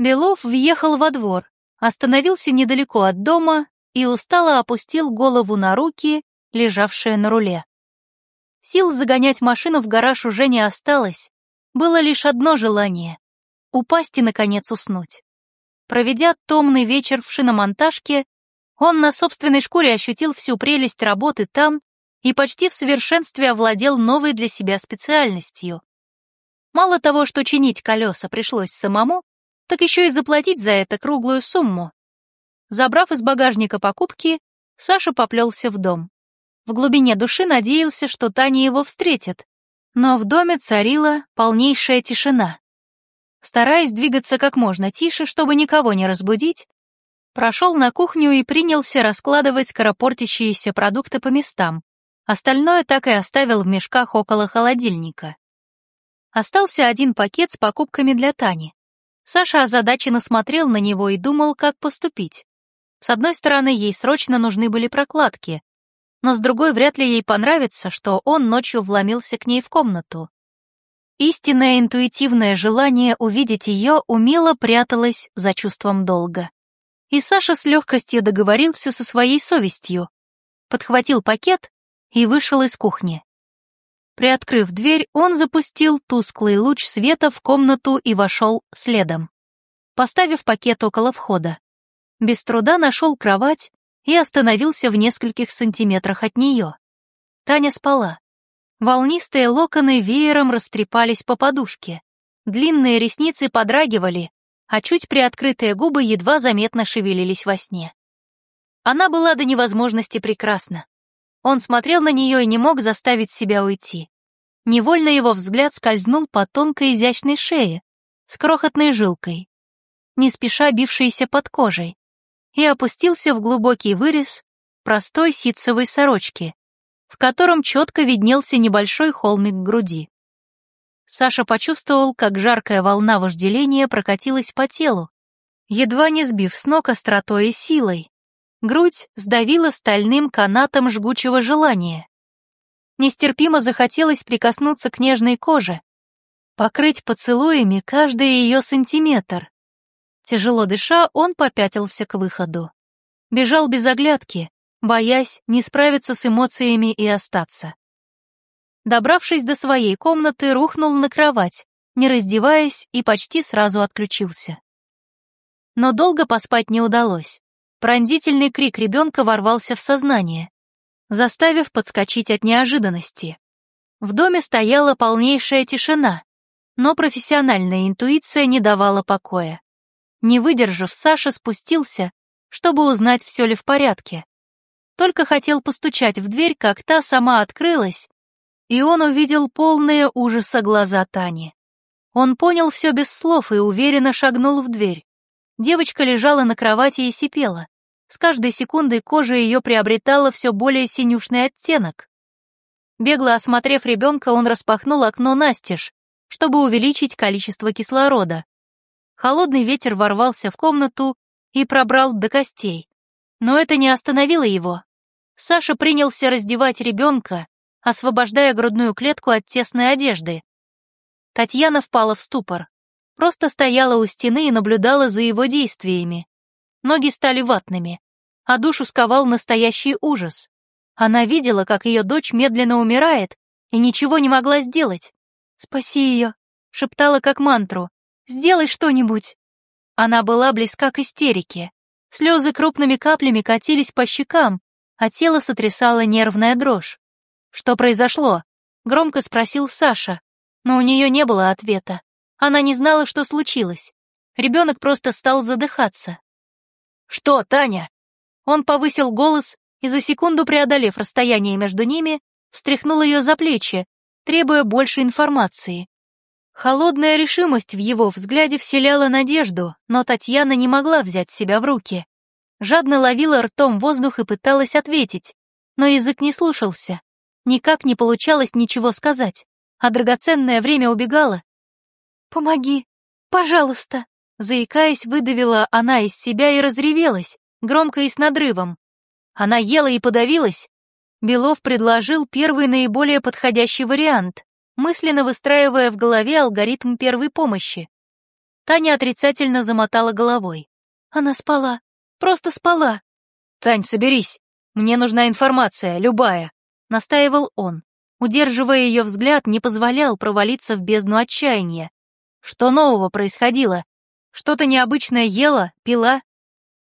Белов въехал во двор, остановился недалеко от дома и устало опустил голову на руки, лежавшие на руле. Сил загонять машину в гараж уже не осталось, было лишь одно желание — упасть и, наконец, уснуть. Проведя томный вечер в шиномонтажке, он на собственной шкуре ощутил всю прелесть работы там и почти в совершенстве овладел новой для себя специальностью. Мало того, что чинить колеса пришлось самому, так еще и заплатить за это круглую сумму. Забрав из багажника покупки, Саша поплелся в дом. В глубине души надеялся, что Таня его встретит, но в доме царила полнейшая тишина. Стараясь двигаться как можно тише, чтобы никого не разбудить, прошел на кухню и принялся раскладывать скоропортящиеся продукты по местам. Остальное так и оставил в мешках около холодильника. Остался один пакет с покупками для Тани. Саша озадаченно смотрел на него и думал, как поступить. С одной стороны, ей срочно нужны были прокладки, но с другой вряд ли ей понравится, что он ночью вломился к ней в комнату. Истинное интуитивное желание увидеть ее умело пряталось за чувством долга. И Саша с легкостью договорился со своей совестью, подхватил пакет и вышел из кухни. Приоткрыв дверь, он запустил тусклый луч света в комнату и вошел следом. Поставив пакет около входа, без труда нашел кровать и остановился в нескольких сантиметрах от нее. Таня спала. Волнистые локоны веером растрепались по подушке. Длинные ресницы подрагивали, а чуть приоткрытые губы едва заметно шевелились во сне. Она была до невозможности прекрасна. Он смотрел на нее и не мог заставить себя уйти. Невольно его взгляд скользнул по тонкой изящной шее с крохотной жилкой, не спеша бившейся под кожей, и опустился в глубокий вырез простой ситцевой сорочки, в котором четко виднелся небольшой холмик груди. Саша почувствовал, как жаркая волна вожделения прокатилась по телу, едва не сбив с ног остротой и силой, Грудь сдавила стальным канатом жгучего желания. Нестерпимо захотелось прикоснуться к нежной коже, покрыть поцелуями каждый ее сантиметр. Тяжело дыша, он попятился к выходу. Бежал без оглядки, боясь не справиться с эмоциями и остаться. Добравшись до своей комнаты, рухнул на кровать, не раздеваясь и почти сразу отключился. Но долго поспать не удалось. Пронзительный крик ребенка ворвался в сознание, заставив подскочить от неожиданности. В доме стояла полнейшая тишина, но профессиональная интуиция не давала покоя. Не выдержав, Саша спустился, чтобы узнать, все ли в порядке. Только хотел постучать в дверь, как та сама открылась, и он увидел полные ужаса глаза Тани. Он понял все без слов и уверенно шагнул в дверь. Девочка лежала на кровати и сипела. С каждой секундой кожа ее приобретала все более синюшный оттенок. Бегло осмотрев ребенка, он распахнул окно настежь, чтобы увеличить количество кислорода. Холодный ветер ворвался в комнату и пробрал до костей. Но это не остановило его. Саша принялся раздевать ребенка, освобождая грудную клетку от тесной одежды. Татьяна впала в ступор просто стояла у стены и наблюдала за его действиями. Ноги стали ватными, а душу сковал настоящий ужас. Она видела, как ее дочь медленно умирает, и ничего не могла сделать. «Спаси ее», — шептала как мантру. «Сделай что-нибудь». Она была близка к истерике. Слезы крупными каплями катились по щекам, а тело сотрясала нервная дрожь. «Что произошло?» — громко спросил Саша, но у нее не было ответа. Она не знала, что случилось. Ребенок просто стал задыхаться. «Что, Таня?» Он повысил голос и за секунду преодолев расстояние между ними, встряхнул ее за плечи, требуя больше информации. Холодная решимость в его взгляде вселяла надежду, но Татьяна не могла взять себя в руки. Жадно ловила ртом воздух и пыталась ответить, но язык не слушался. Никак не получалось ничего сказать, а драгоценное время убегало. «Помоги, пожалуйста!» Заикаясь, выдавила она из себя и разревелась, громко и с надрывом. Она ела и подавилась. Белов предложил первый наиболее подходящий вариант, мысленно выстраивая в голове алгоритм первой помощи. Таня отрицательно замотала головой. Она спала. Просто спала. «Тань, соберись. Мне нужна информация, любая», — настаивал он. Удерживая ее взгляд, не позволял провалиться в бездну отчаяния. Что нового происходило? Что-то необычное ела, пила?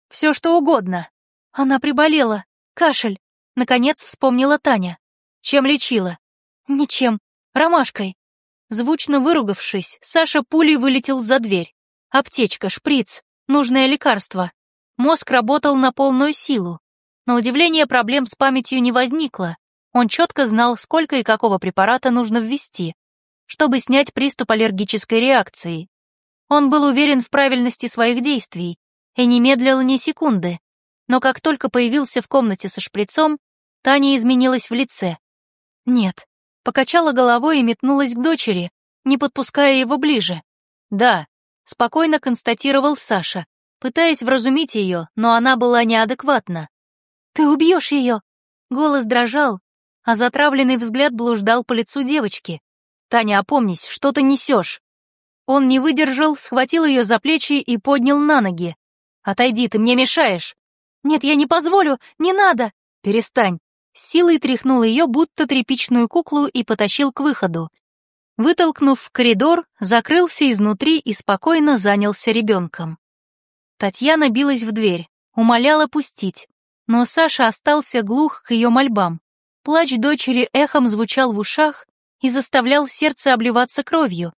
Все что угодно. Она приболела. Кашель. Наконец вспомнила Таня. Чем лечила? Ничем. Ромашкой. Звучно выругавшись, Саша пулей вылетел за дверь. Аптечка, шприц, нужное лекарство. Мозг работал на полную силу. На удивление проблем с памятью не возникло. Он четко знал, сколько и какого препарата нужно ввести, чтобы снять приступ аллергической реакции. Он был уверен в правильности своих действий и не медлил ни секунды. Но как только появился в комнате со шприцом, Таня изменилась в лице. Нет, покачала головой и метнулась к дочери, не подпуская его ближе. «Да», — спокойно констатировал Саша, пытаясь вразумить ее, но она была неадекватна. «Ты убьешь ее!» Голос дрожал, а затравленный взгляд блуждал по лицу девочки. «Таня, опомнись, что ты несешь?» Он не выдержал, схватил ее за плечи и поднял на ноги. «Отойди, ты мне мешаешь!» «Нет, я не позволю, не надо!» «Перестань!» силой тряхнул ее, будто тряпичную куклу, и потащил к выходу. Вытолкнув в коридор, закрылся изнутри и спокойно занялся ребенком. Татьяна билась в дверь, умоляла пустить, но Саша остался глух к ее мольбам. Плач дочери эхом звучал в ушах и заставлял сердце обливаться кровью.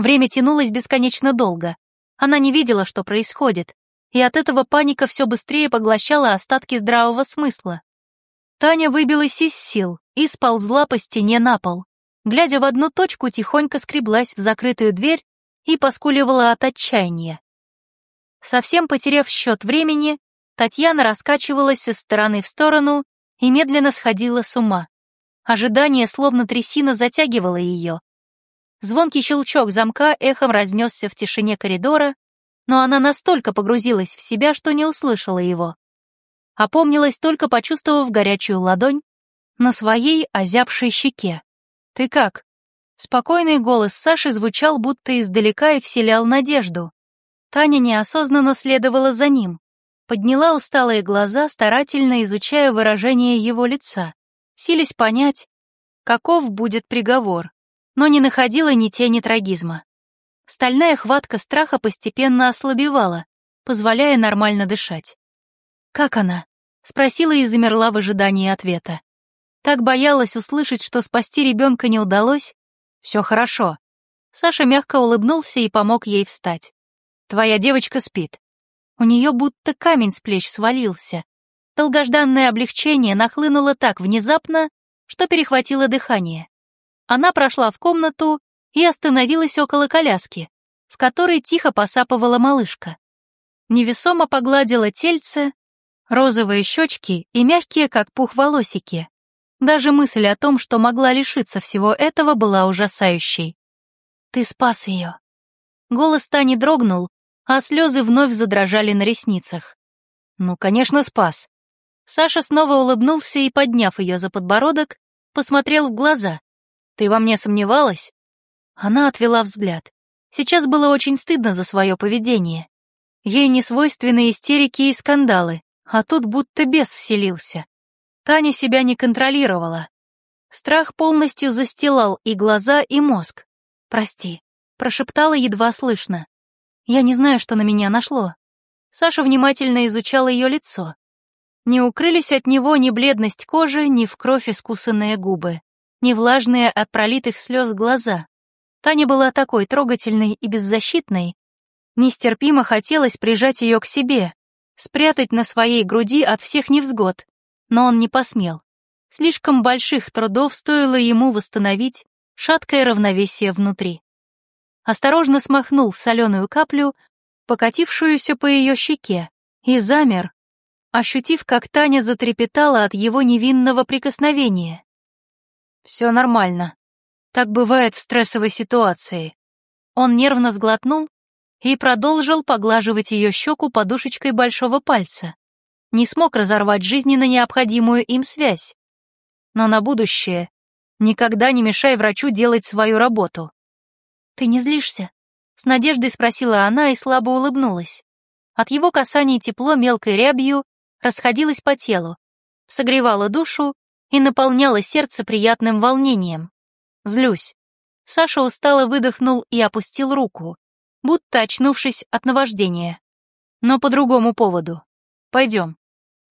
Время тянулось бесконечно долго. Она не видела, что происходит, и от этого паника все быстрее поглощала остатки здравого смысла. Таня выбилась из сил и сползла по стене на пол. Глядя в одну точку, тихонько скреблась в закрытую дверь и поскуливала от отчаяния. Совсем потеряв счет времени, Татьяна раскачивалась из стороны в сторону и медленно сходила с ума. Ожидание, словно трясина, затягивало ее. Звонкий щелчок замка эхом разнесся в тишине коридора, но она настолько погрузилась в себя, что не услышала его опомнилась, только почувствовав горячую ладонь на своей озябшей щеке. «Ты как?» Спокойный голос Саши звучал будто издалека и вселял надежду. Таня неосознанно следовала за ним, подняла усталые глаза, старательно изучая выражение его лица, сились понять, каков будет приговор, но не находила ни тени трагизма. Стальная хватка страха постепенно ослабевала, позволяя нормально дышать. «Как она?» Спросила и замерла в ожидании ответа. Так боялась услышать, что спасти ребенка не удалось. Все хорошо. Саша мягко улыбнулся и помог ей встать. Твоя девочка спит. У нее будто камень с плеч свалился. Долгожданное облегчение нахлынуло так внезапно, что перехватило дыхание. Она прошла в комнату и остановилась около коляски, в которой тихо посапывала малышка. Невесомо погладила тельце, розовые щечки и мягкие, как пух, волосики. Даже мысль о том, что могла лишиться всего этого, была ужасающей. «Ты спас ее». Голос Тани дрогнул, а слезы вновь задрожали на ресницах. «Ну, конечно, спас». Саша снова улыбнулся и, подняв ее за подбородок, посмотрел в глаза. «Ты во мне сомневалась?» Она отвела взгляд. Сейчас было очень стыдно за свое поведение. Ей не свойственны истерики и скандалы, а тут будто бес вселился. Таня себя не контролировала. Страх полностью застилал и глаза, и мозг. «Прости», — прошептала едва слышно. «Я не знаю, что на меня нашло». Саша внимательно изучала ее лицо. Не укрылись от него ни бледность кожи, ни в кровь искусанные губы, ни влажные от пролитых слез глаза. Таня была такой трогательной и беззащитной. Нестерпимо хотелось прижать ее к себе, спрятать на своей груди от всех невзгод, но он не посмел. Слишком больших трудов стоило ему восстановить шаткое равновесие внутри. Осторожно смахнул соленую каплю, покатившуюся по ее щеке, и замер, ощутив, как Таня затрепетала от его невинного прикосновения. «Все нормально. Так бывает в стрессовой ситуации». Он нервно сглотнул и продолжил поглаживать ее щеку подушечкой большого пальца. Не смог разорвать жизненно необходимую им связь. Но на будущее никогда не мешай врачу делать свою работу. «Ты не злишься?» — С надеждой спросила она и слабо улыбнулась. От его касаний тепло мелкой рябью расходилось по телу, согревало душу и наполняло сердце приятным волнением. Злюсь. Саша устало выдохнул и опустил руку, будто очнувшись от наваждения. Но по другому поводу. Пойдем.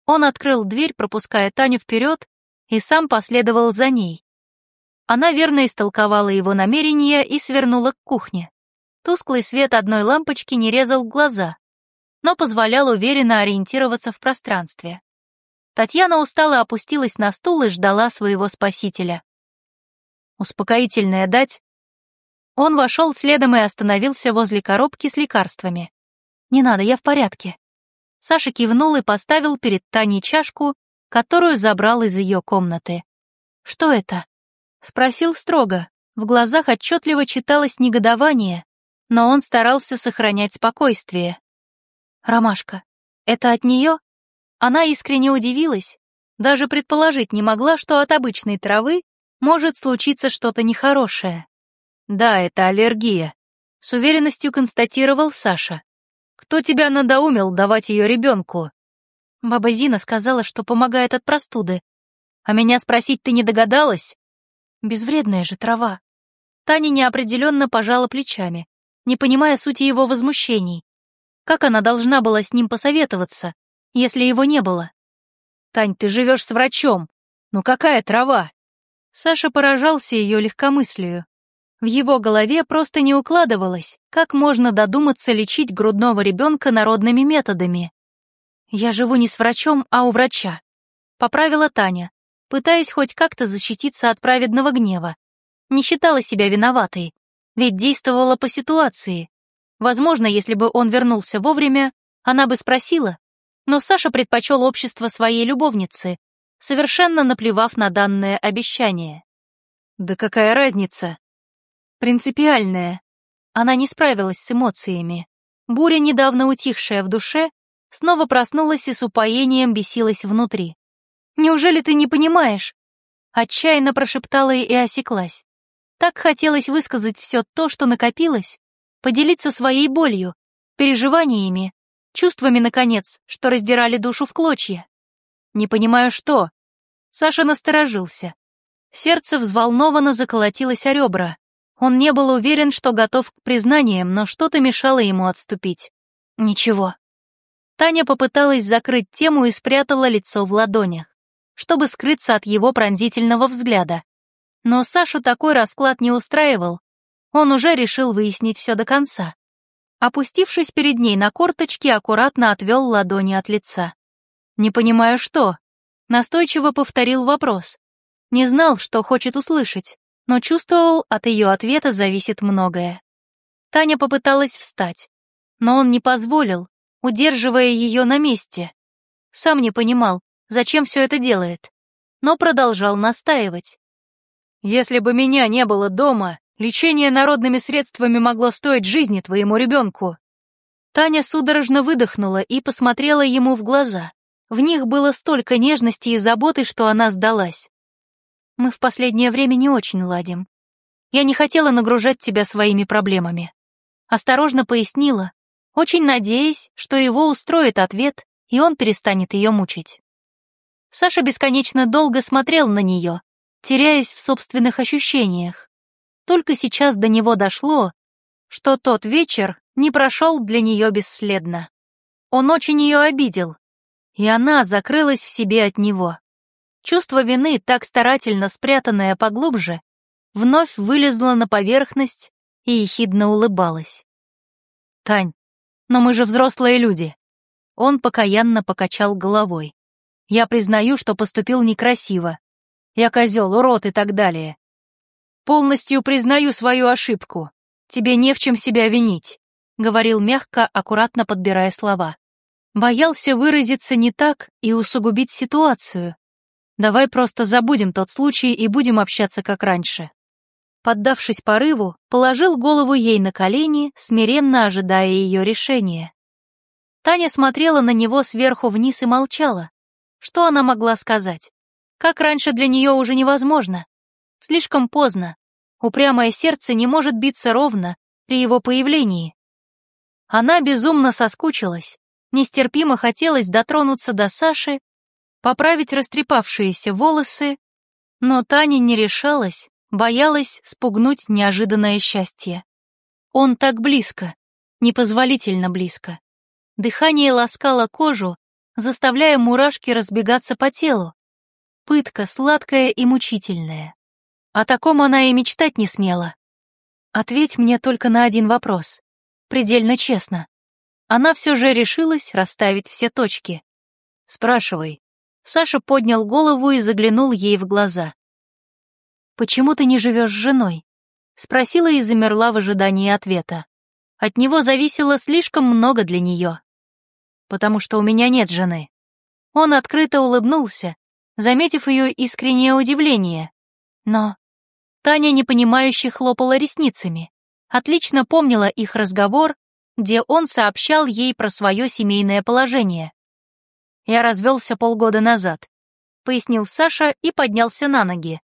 Он открыл дверь, пропуская Таню вперед, и сам последовал за ней. Она верно истолковала его намерения и свернула к кухне. Тусклый свет одной лампочки не резал глаза, но позволял уверенно ориентироваться в пространстве. Татьяна устало опустилась на стул и ждала своего спасителя. «Успокоительное дать?» Он вошел следом и остановился возле коробки с лекарствами. «Не надо, я в порядке». Саша кивнул и поставил перед Таней чашку, которую забрал из ее комнаты. «Что это?» — спросил строго. В глазах отчетливо читалось негодование, но он старался сохранять спокойствие. «Ромашка, это от нее?» Она искренне удивилась, даже предположить не могла, что от обычной травы может случиться что-то нехорошее. «Да, это аллергия», — с уверенностью констатировал Саша. «Кто тебя надоумил давать ее ребенку?» Баба Зина сказала, что помогает от простуды. А меня спросить ты не догадалась? Безвредная же трава. Таня неопределенно пожала плечами, не понимая сути его возмущений. Как она должна была с ним посоветоваться, если его не было? «Тань, ты живешь с врачом. Ну какая трава?» Саша поражался ее легкомыслию. В его голове просто не укладывалось, как можно додуматься лечить грудного ребенка народными методами. «Я живу не с врачом, а у врача», — поправила Таня, пытаясь хоть как-то защититься от праведного гнева. Не считала себя виноватой, ведь действовала по ситуации. Возможно, если бы он вернулся вовремя, она бы спросила, но Саша предпочел общество своей любовницы, совершенно наплевав на данное обещание. «Да какая разница?» Принципиальная. Она не справилась с эмоциями. Буря, недавно утихшая в душе, снова проснулась и с упоением бесилась внутри. «Неужели ты не понимаешь?» Отчаянно прошептала и осеклась. Так хотелось высказать все то, что накопилось, поделиться своей болью, переживаниями, чувствами, наконец, что раздирали душу в клочья. «Не понимаю, что?» Саша насторожился. Сердце взволнованно заколотилось о ребра. Он не был уверен, что готов к признаниям, но что-то мешало ему отступить. Ничего. Таня попыталась закрыть тему и спрятала лицо в ладонях, чтобы скрыться от его пронзительного взгляда. Но Сашу такой расклад не устраивал. Он уже решил выяснить все до конца. Опустившись перед ней на корточки, аккуратно отвел ладони от лица. «Не понимаю, что?» Настойчиво повторил вопрос. Не знал, что хочет услышать но чувствовал, от ее ответа зависит многое. Таня попыталась встать, но он не позволил, удерживая ее на месте. Сам не понимал, зачем все это делает, но продолжал настаивать. «Если бы меня не было дома, лечение народными средствами могло стоить жизни твоему ребенку». Таня судорожно выдохнула и посмотрела ему в глаза. В них было столько нежности и заботы, что она сдалась. Мы в последнее время не очень ладим. Я не хотела нагружать тебя своими проблемами. Осторожно пояснила, очень надеясь, что его устроит ответ, и он перестанет ее мучить. Саша бесконечно долго смотрел на нее, теряясь в собственных ощущениях. Только сейчас до него дошло, что тот вечер не прошел для нее бесследно. Он очень ее обидел, и она закрылась в себе от него. Чувство вины, так старательно спрятанное поглубже, вновь вылезло на поверхность и ехидно улыбалась. «Тань, но мы же взрослые люди». Он покаянно покачал головой. «Я признаю, что поступил некрасиво. Я козел, урод и так далее. Полностью признаю свою ошибку. Тебе не в чем себя винить», — говорил мягко, аккуратно подбирая слова. Боялся выразиться не так и усугубить ситуацию, Давай просто забудем тот случай и будем общаться как раньше. Поддавшись порыву, положил голову ей на колени, смиренно ожидая ее решения. Таня смотрела на него сверху вниз и молчала. Что она могла сказать? Как раньше для нее уже невозможно. Слишком поздно. Упрямое сердце не может биться ровно, при его появлении. Она безумно соскучилась, нестерпимо хотелось дотронуться до Саши, поправить растрепавшиеся волосы, но Таня не решалась, боялась спугнуть неожиданное счастье. Он так близко, непозволительно близко. Дыхание ласкало кожу, заставляя мурашки разбегаться по телу. Пытка сладкая и мучительная. О таком она и мечтать не смела. Ответь мне только на один вопрос. Предельно честно. Она все же решилась расставить все точки. Спрашивай. Саша поднял голову и заглянул ей в глаза. «Почему ты не живешь с женой?» Спросила и замерла в ожидании ответа. От него зависело слишком много для нее. «Потому что у меня нет жены». Он открыто улыбнулся, заметив ее искреннее удивление. Но Таня непонимающе хлопала ресницами. Отлично помнила их разговор, где он сообщал ей про свое семейное положение. «Я развелся полгода назад», — пояснил Саша и поднялся на ноги.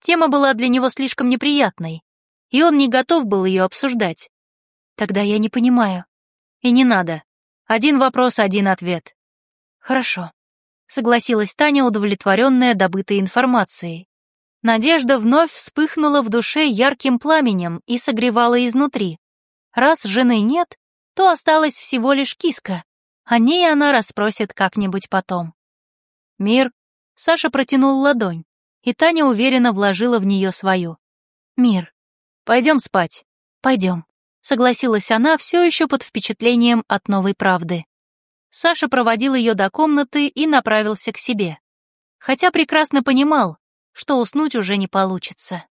Тема была для него слишком неприятной, и он не готов был ее обсуждать. Тогда я не понимаю. И не надо. Один вопрос, один ответ. Хорошо. Согласилась Таня, удовлетворенная добытой информацией. Надежда вновь вспыхнула в душе ярким пламенем и согревала изнутри. Раз жены нет, то осталась всего лишь киска. О ней она расспросит как-нибудь потом. «Мир», — Саша протянул ладонь, и Таня уверенно вложила в нее свою. «Мир, пойдем спать, пойдем» согласилась она все еще под впечатлением от новой правды. Саша проводил ее до комнаты и направился к себе. Хотя прекрасно понимал, что уснуть уже не получится.